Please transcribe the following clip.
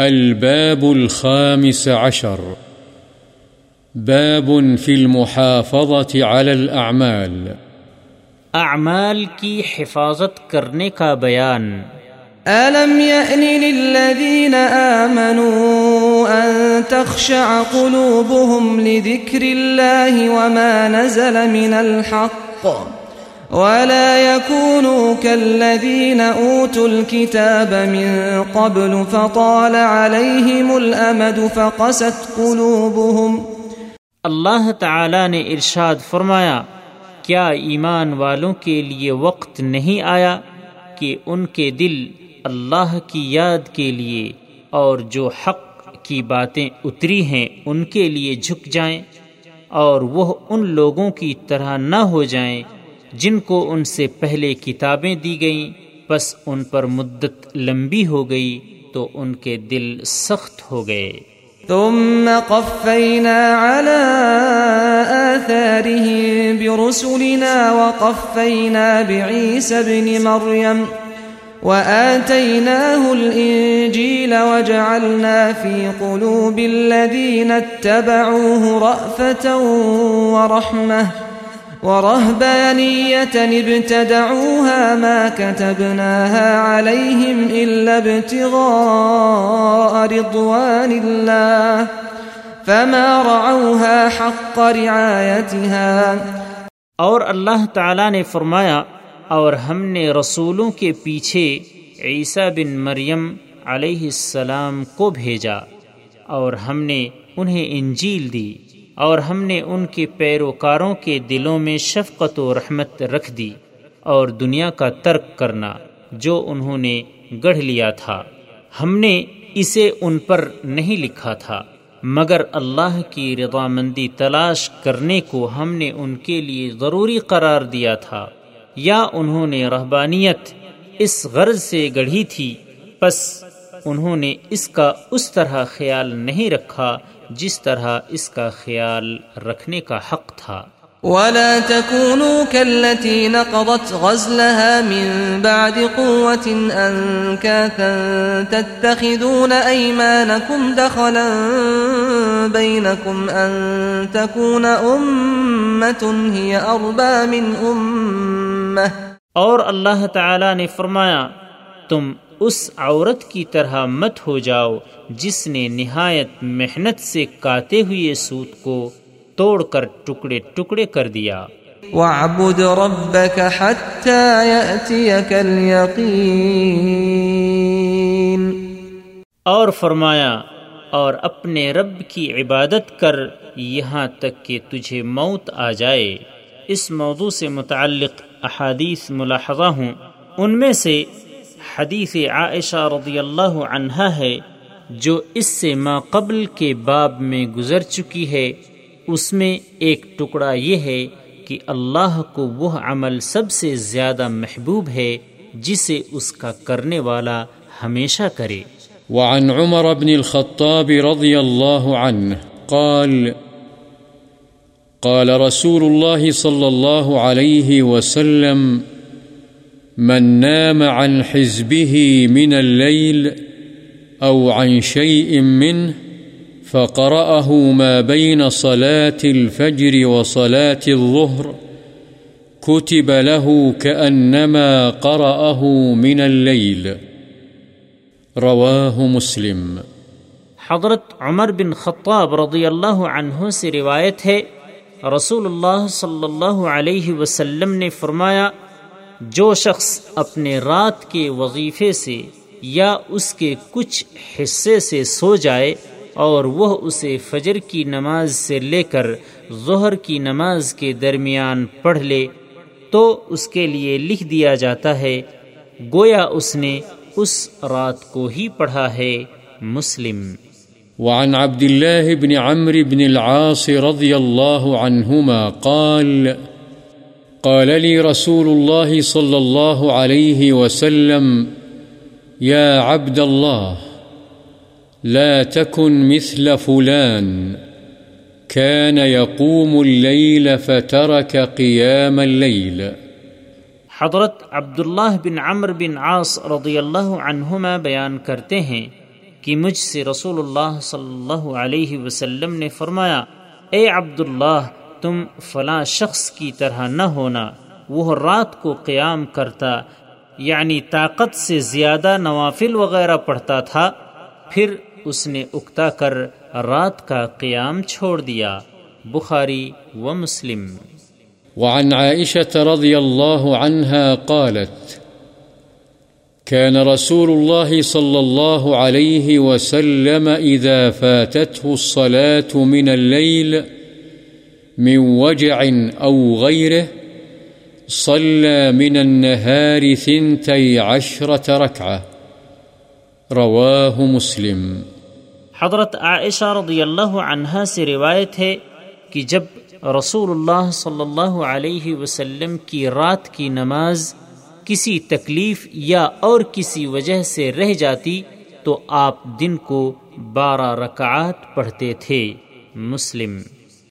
الباب الخامس عشر. باب في المحافظة على الأعمال. اعمال کی حفاظت کرنے کا بیان۔ ألم يأن للذين آمنوا أن تخشع قلوبهم لذكر الله وما نزل من الحق ولا يكونوا كالذين أوتوا الكتاب من قبل فطال عليهم الأمد فقست قلوبهم. اللہ تعالی نے ارشاد فرمایا، کیا ایمان والوں کے لیے وقت نہیں آیا کہ ان کے دل اللہ کی یاد کے لیے اور جو حق کی باتیں اتری ہیں ان کے لیے جھک جائیں اور وہ ان لوگوں کی طرح نہ ہو جائیں جن کو ان سے پہلے کتابیں دی گئیں بس ان پر مدت لمبی ہو گئی تو ان کے دل سخت ہو گئے۔ ثم قفينا على آثارهم برسلنا وقفينا بعيسى بن مريم وآتيناه الإنجيل وجعلنا في قلوب الذين اتبعوه رأفة ورحمة۔ ورهبانية ابتدعوها ما كتبناها عليهم إلا ابتغاء رضوان الله فما رعوها حق رعايتها اور اللہ تعالی نے فرمایا، اور ہم نے رسولوں کے پیچھے عیسیٰ بن مریم علیہ السلام کو بھیجا، اور ہم نے انہیں انجیل دی۔ اور ہم نے ان کے پیروکاروں کے دلوں میں شفقت و رحمت رکھ دی اور دنیا کا ترک کرنا جو انہوں نے گڑھ لیا تھا۔ ہم نے اسے ان پر نہیں لکھا تھا، مگر اللہ کی رضامندی تلاش کرنے کو ہم نے ان کے لیے ضروری قرار دیا تھا۔ یا انہوں نے رہبانیت اس غرض سے گڑھی تھی، پس انہوں نے اس کا اس طرح خیال نہیں رکھا جس طرح اس کا خیال رکھنے کا حق تھا۔ ولا تكونوا كالتي نقضت غزلها من بعد قوة أنكاثا تتخذون أيمانكم دخلا بينكم أن تكون أمة هي أربى من أمة۔ اور اللہ تعالی نے فرمایا تم اس عورت کی طرح مت ہو جاؤ جس نے نہایت محنت سے کاتے ہوئے سوت کو توڑ کر ٹکڑے ٹکڑے کر دیا۔ واعبد ربك حتى يأتيك اليقين اور فرمایا اور اپنے رب کی عبادت کر یہاں تک کہ تجھے موت آ جائے۔ اس موضوع سے متعلق احادیث ملاحظہ ہوں۔ ان میں سے حدیث عائشہ رضی اللہ عنہا ہے، جو اس سے ما قبل کے باب میں گزر چکی ہے، اس میں ایک ٹکڑا یہ ہے کہ اللہ کو وہ عمل سب سے زیادہ محبوب ہے، جسے اس کا کرنے والا ہمیشہ کرے۔ وعن عمر بن الخطاب رضي الله عنه قال قال رسول الله صلى الله عليه وسلم من نام عن حزبه من الليل أو عن شيء منه فقرأه ما بين صلاة الفجر وصلاة الظهر كتب له كأنما قرأه من الليل. رواه مسلم. حضرت عمر بن خطاب رضی اللہ عنہ سے روایت ہے، رسول اللہ صلی اللہ علیہ وسلم نے فرمایا جو شخص اپنے رات کے وظیفے سے یا اس کے کچھ حصے سے سو جائے اور وہ اسے فجر کی نماز سے لے کر ظہر کی نماز کے درمیان پڑھ لے تو اس کے لیے لکھ دیا جاتا ہے، گویا اس نے اس رات کو ہی پڑھا ہے مسلم۔ وعن عبد الله بن عمرو بن العاص رضي الله عنهما قال قال لي رسول الله صلى الله عليه وسلم، يا عبد الله، لا تكن مثل فلان. كان يقوم الليل فترك قيام الليل. حضرت عبداللہ بن عمر بن عاص رضی اللہ عنہما بیان کرتے ہیں کہ مجھ سے رسول اللہ صلی اللہ علیہ وسلم نے فرمایا، اے عبداللہ تم فلاں شخص کی طرح نہ ہونا، وہ رات کو قیام کرتا یعنی طاقت سے زیادہ نوافل وغیرہ پڑھتا تھا، پھر اس نے اکتا کر رات کا قیام چھوڑ دیا۔ بخاری و مسلم۔ وعن عائشة رضي الله عنها قالت كان رسول الله صلى الله عليه وسلم إذا فاتته الصلاة من الليل من وجع أو غيره، صلى من النهار ثنتي عشرة ركعة. رواه مسلم. حضرت عائشہ رضی اللہ عنہا سے روایت ہے کہ جب رسول اللہ صلی اللہ علیہ وسلم کی رات کی نماز کسی تکلیف یا اور کسی وجہ سے رہ جاتی تو آپ دن کو بارہ رکعات پڑھتے تھے، مسلم۔